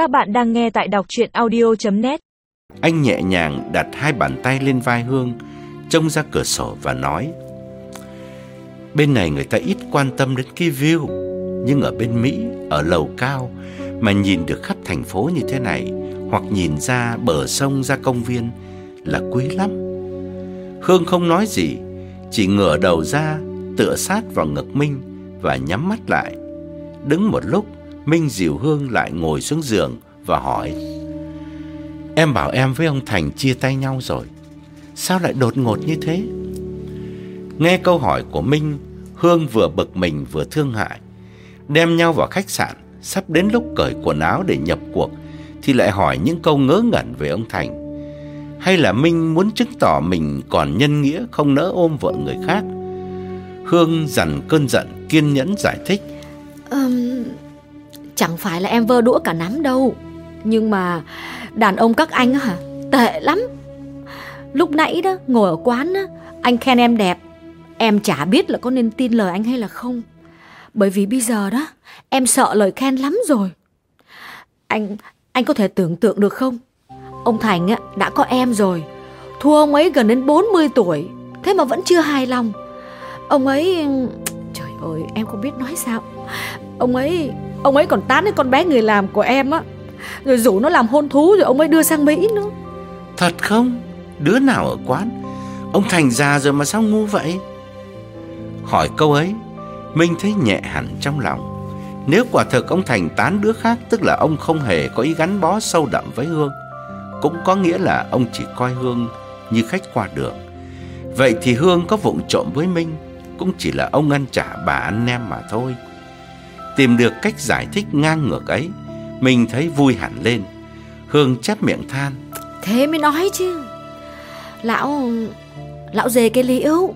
Các bạn đang nghe tại đọc chuyện audio.net Anh nhẹ nhàng đặt hai bàn tay lên vai Hương, trông ra cửa sổ và nói Bên này người ta ít quan tâm đến cái view, nhưng ở bên Mỹ, ở lầu cao mà nhìn được khắp thành phố như thế này, hoặc nhìn ra bờ sông ra công viên là quý lắm. Hương không nói gì, chỉ ngửa đầu ra, tựa sát vào ngực Minh và nhắm mắt lại. Đứng một lúc, Minh dìu Hương lại ngồi xuống giường và hỏi Em bảo em với ông Thành chia tay nhau rồi Sao lại đột ngột như thế? Nghe câu hỏi của Minh Hương vừa bực mình vừa thương hại Đem nhau vào khách sạn Sắp đến lúc cởi quần áo để nhập cuộc Thì lại hỏi những câu ngớ ngẩn về ông Thành. Hay là Minh muốn chứng tỏ mình còn nhân nghĩa Không nỡ ôm vợ người khác? Hương dằn cơn giận kiên nhẫn giải thích um, chẳng phải là em vơ đũa cả nắm đâu. Nhưng mà đàn ông các anh hả? Tệ lắm. Lúc nãy đó ngồi ở quán đó, Anh khen em đẹp. Em chả biết là có nên tin lời anh hay là không. Bởi vì bây giờ đó Em sợ lời khen lắm rồi. Anh anh có thể tưởng tượng được không? Ông Thành á, đã có em rồi. Thua ông ấy gần đến 40 tuổi Thế mà vẫn chưa hài lòng. Ông ấy Trời ơi em không biết nói sao. Ông ấy Ông ấy còn tán đến con bé người làm của em á Rồi rủ nó làm hôn thú Rồi ông ấy đưa sang Mỹ nữa Thật không? Đứa nào ở quán? Ông Thành già rồi mà sao ngu vậy? Hỏi câu ấy, Minh thấy nhẹ hẳn trong lòng. Nếu quả thực ông Thành tán đứa khác, tức là ông không hề có ý gắn bó sâu đậm với Hương. Cũng có nghĩa là ông chỉ coi Hương như khách qua đường. Vậy thì Hương có vụng trộm với Minh, cũng chỉ là ông ăn trả bà ăn nem mà thôi. Tìm được cách giải thích ngang ngược ấy, mình thấy vui hẳn lên. Hương chép miệng than. Thế mới nói chứ. Lão Lão dề cái liễu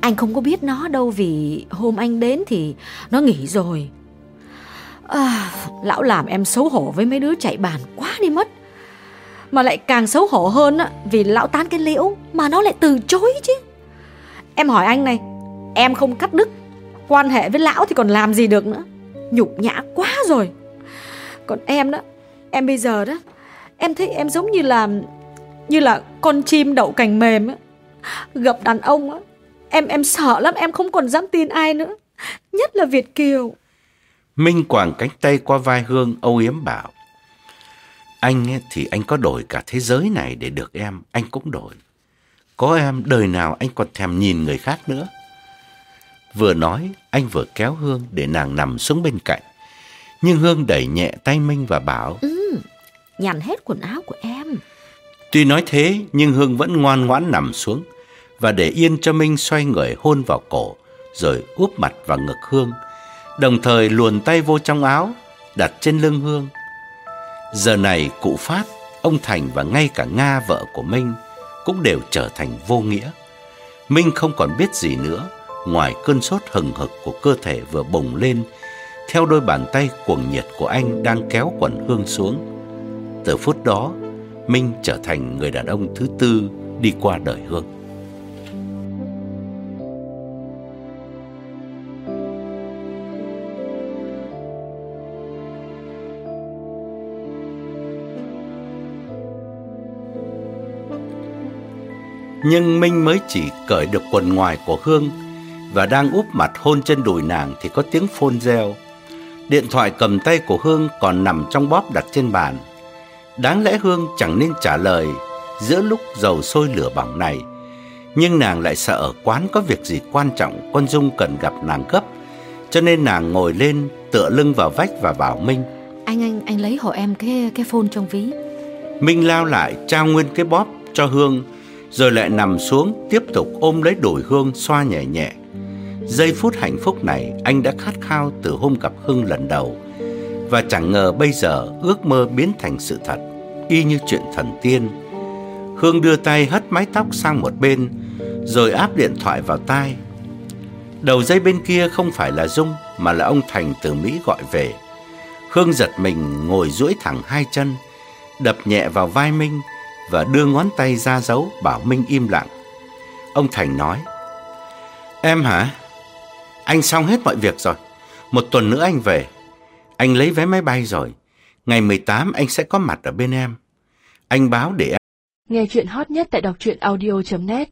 Anh không có biết nó đâu Vì hôm anh đến thì Nó nghỉ rồi. À, Lão làm em xấu hổ với mấy đứa chạy bàn quá đi mất. Mà lại càng xấu hổ hơn á Vì lão tán cái liễu Mà nó lại từ chối chứ. Em hỏi anh này Em không cắt đứt Quan hệ với lão thì còn làm gì được nữa? Nhục nhã quá rồi. Còn em đó, Em bây giờ đó, Em thấy em giống như là Như là con chim đậu cành mềm á. Gặp đàn ông á, Em em sợ lắm, em không còn dám tin ai nữa. Nhất là Việt Kiều. Minh quàng cánh tay qua vai Hương âu yếm bảo, Anh ấy thì anh có đổi cả thế giới này để được em, Anh cũng đổi. Có em, đời nào anh còn thèm nhìn người khác nữa? Vừa nói anh vừa kéo Hương để nàng nằm xuống bên cạnh. Nhưng Hương đẩy nhẹ tay Minh và bảo ừ, Nhằn hết quần áo của em. Tuy nói thế nhưng Hương vẫn ngoan ngoãn nằm xuống Và để yên cho Minh xoay người hôn vào cổ Rồi úp mặt vào ngực Hương Đồng thời luồn tay vô trong áo Đặt trên lưng Hương. Giờ này cụ Phát Ông Thành và ngay cả Nga vợ của Minh Cũng đều trở thành vô nghĩa. Minh không còn biết gì nữa Ngoài cơn sốt hừng hực của cơ thể vừa bùng lên, Theo đôi bàn tay cuồng nhiệt của anh đang kéo quần Hương xuống Từ phút đó, Minh trở thành người đàn ông thứ tư đi qua đời Hương. Nhưng Minh mới chỉ cởi được quần ngoài của Hương và đang úp mặt hôn trên đùi nàng thì có tiếng phôn reo. Điện thoại cầm tay của Hương còn nằm trong bóp đặt trên bàn. Đáng lẽ Hương chẳng nên trả lời giữa lúc dầu sôi lửa bỏng này. Nhưng nàng lại sợ ở quán có việc gì quan trọng con Dung cần gặp nàng gấp. Cho nên nàng ngồi lên tựa lưng vào vách và bảo Minh. Anh anh anh lấy hộ em cái cái phone trong ví. Minh lao lại trao nguyên cái bóp cho Hương rồi lại nằm xuống tiếp tục ôm lấy đùi Hương xoa nhẹ nhẹ. Giây phút hạnh phúc này anh đã khát khao từ hôm gặp Hương lần đầu và chẳng ngờ bây giờ ước mơ biến thành sự thật, y như chuyện thần tiên. Hương đưa tay hất mái tóc sang một bên, rồi áp điện thoại vào tai. Đầu dây bên kia không phải là Dung, mà là ông Thành từ Mỹ gọi về. Hương giật mình ngồi duỗi thẳng hai chân, đập nhẹ vào vai Minh và đưa ngón tay ra dấu bảo Minh im lặng. Ông Thành nói, Em hả? Anh xong hết mọi việc rồi. Một tuần nữa anh về. Anh lấy vé máy bay rồi. Ngày 18 anh sẽ có mặt ở bên em. Anh báo để em. Nghe chuyện hot nhất tại đọc truyện audio.net